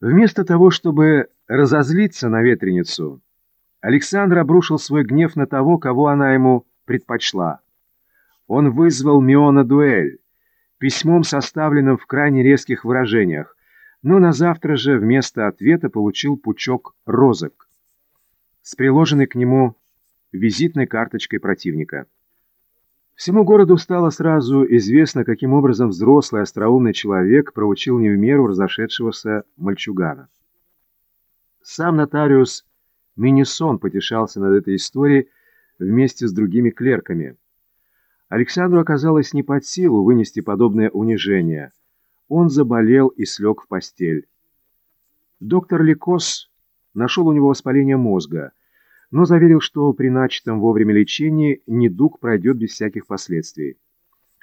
Вместо того, чтобы разозлиться на ветреницу, Александр обрушил свой гнев на того, кого она ему предпочла. Он вызвал Миона дуэль, письмом, составленным в крайне резких выражениях, но на завтра же вместо ответа получил пучок розок с приложенной к нему визитной карточкой противника. Всему городу стало сразу известно, каким образом взрослый остроумный человек проучил не в меру разошедшегося мальчугана. Сам нотариус Минисон потешался над этой историей вместе с другими клерками. Александру оказалось не под силу вынести подобное унижение. Он заболел и слег в постель. Доктор Ликос нашел у него воспаление мозга – но заверил, что при начатом вовремя лечении недуг пройдет без всяких последствий.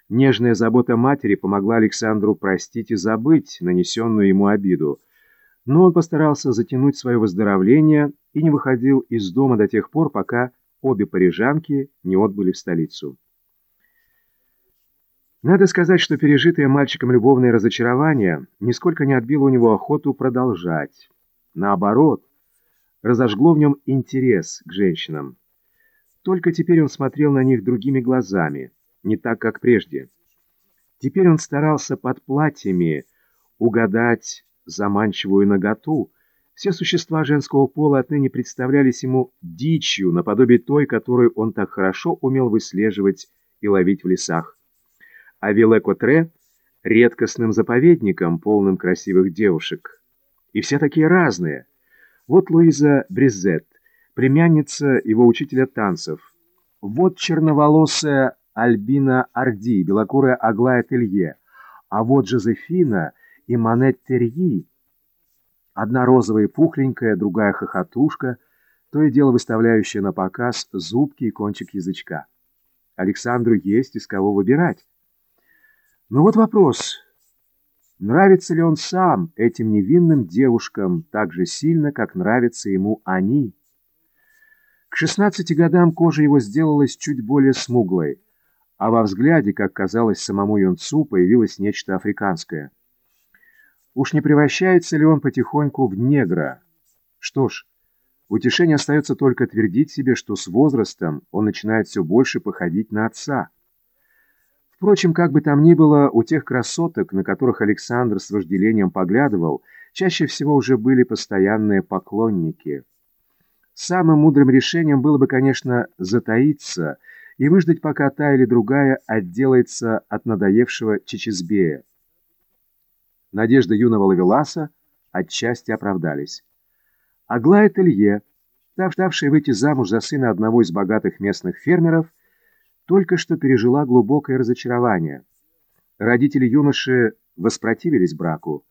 Нежная забота матери помогла Александру простить и забыть нанесенную ему обиду, но он постарался затянуть свое выздоровление и не выходил из дома до тех пор, пока обе парижанки не отбыли в столицу. Надо сказать, что пережитое мальчиком любовное разочарование нисколько не отбило у него охоту продолжать. Наоборот, разожгло в нем интерес к женщинам. Только теперь он смотрел на них другими глазами, не так, как прежде. Теперь он старался под платьями угадать заманчивую наготу. Все существа женского пола отныне представлялись ему дичью, наподобие той, которую он так хорошо умел выслеживать и ловить в лесах. А Вилекотре — редкостным заповедником, полным красивых девушек. И все такие разные — вот Луиза Бризет, племянница его учителя танцев. Вот черноволосая Альбина Орди, белокурая Аглая Телье. А вот Жозефина и Манет Терьи. Одна розовая пухленькая, другая хохотушка, то и дело выставляющая на показ зубки и кончик язычка. Александру есть из кого выбирать. Ну вот вопрос, Нравится ли он сам этим невинным девушкам так же сильно, как нравятся ему они? К 16 годам кожа его сделалась чуть более смуглой, а во взгляде, как казалось самому юнцу, появилось нечто африканское. Уж не превращается ли он потихоньку в негра? Что ж, утешение остается только твердить себе, что с возрастом он начинает все больше походить на отца. Впрочем, как бы там ни было, у тех красоток, на которых Александр с вожделением поглядывал, чаще всего уже были постоянные поклонники. Самым мудрым решением было бы, конечно, затаиться и выждать, пока та или другая отделается от надоевшего Чечезбея. Надежды юного Лавеласа отчасти оправдались. Аглая Телье, ставшая выйти замуж за сына одного из богатых местных фермеров, только что пережила глубокое разочарование. Родители юноши воспротивились браку.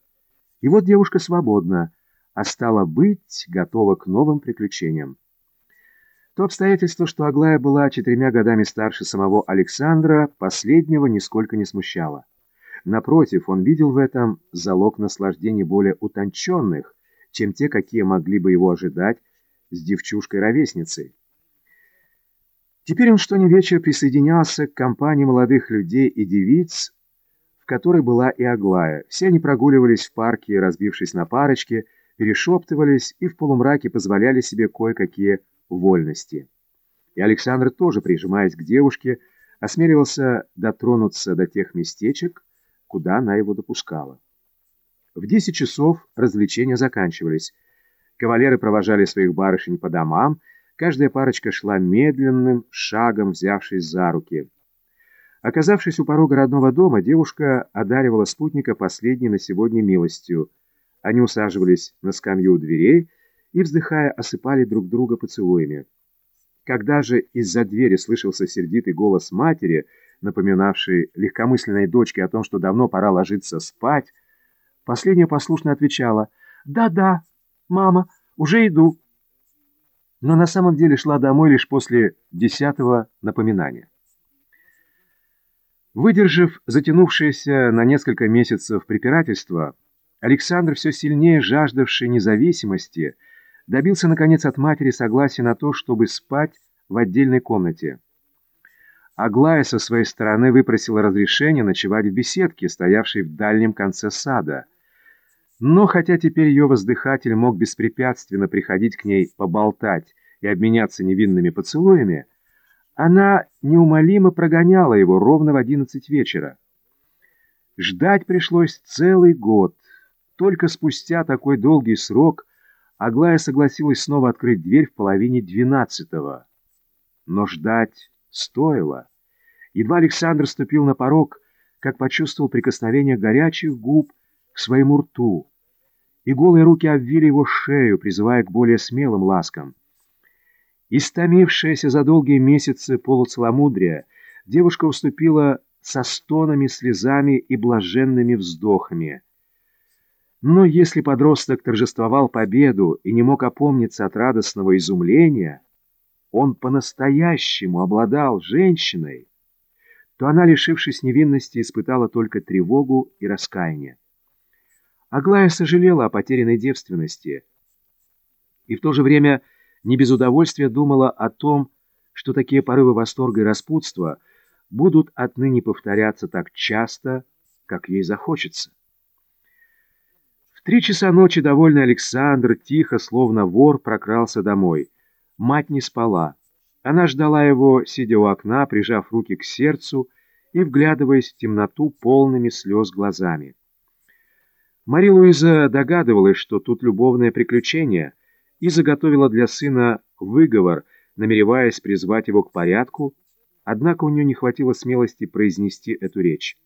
И вот девушка свободна, а стала быть готова к новым приключениям. То обстоятельство, что Аглая была четырьмя годами старше самого Александра, последнего нисколько не смущало. Напротив, он видел в этом залог наслаждений более утонченных, чем те, какие могли бы его ожидать с девчушкой-ровесницей. Теперь он что ни вечер присоединялся к компании молодых людей и девиц, в которой была и Аглая. Все они прогуливались в парке, разбившись на парочки, перешептывались и в полумраке позволяли себе кое-какие вольности. И Александр тоже, прижимаясь к девушке, осмеливался дотронуться до тех местечек, куда она его допускала. В десять часов развлечения заканчивались. Кавалеры провожали своих барышень по домам, Каждая парочка шла медленным шагом, взявшись за руки. Оказавшись у порога родного дома, девушка одаривала спутника последней на сегодня милостью. Они усаживались на скамью у дверей и, вздыхая, осыпали друг друга поцелуями. Когда же из-за двери слышался сердитый голос матери, напоминавший легкомысленной дочке о том, что давно пора ложиться спать, последняя послушно отвечала «Да-да, мама, уже иду» но на самом деле шла домой лишь после десятого напоминания. Выдержав затянувшееся на несколько месяцев препирательство, Александр, все сильнее жаждавший независимости, добился наконец от матери согласия на то, чтобы спать в отдельной комнате. Аглая со своей стороны выпросила разрешение ночевать в беседке, стоявшей в дальнем конце сада. Но хотя теперь ее воздыхатель мог беспрепятственно приходить к ней поболтать и обменяться невинными поцелуями, она неумолимо прогоняла его ровно в одиннадцать вечера. Ждать пришлось целый год. Только спустя такой долгий срок Аглая согласилась снова открыть дверь в половине двенадцатого. Но ждать стоило. Едва Александр ступил на порог, как почувствовал прикосновение горячих губ к своему рту, и голые руки обвили его шею, призывая к более смелым ласкам. Истомившаяся за долгие месяцы полуцеломудрия, девушка уступила со стонами, слезами и блаженными вздохами. Но если подросток торжествовал победу и не мог опомниться от радостного изумления, он по-настоящему обладал женщиной, то она, лишившись невинности, испытала только тревогу и раскаяние. Аглая сожалела о потерянной девственности и в то же время не без удовольствия думала о том, что такие порывы восторга и распутства будут отныне повторяться так часто, как ей захочется. В три часа ночи довольный Александр тихо, словно вор, прокрался домой. Мать не спала. Она ждала его, сидя у окна, прижав руки к сердцу и вглядываясь в темноту полными слез глазами. Мари Луиза догадывалась, что тут любовное приключение, и заготовила для сына выговор, намереваясь призвать его к порядку, однако у нее не хватило смелости произнести эту речь.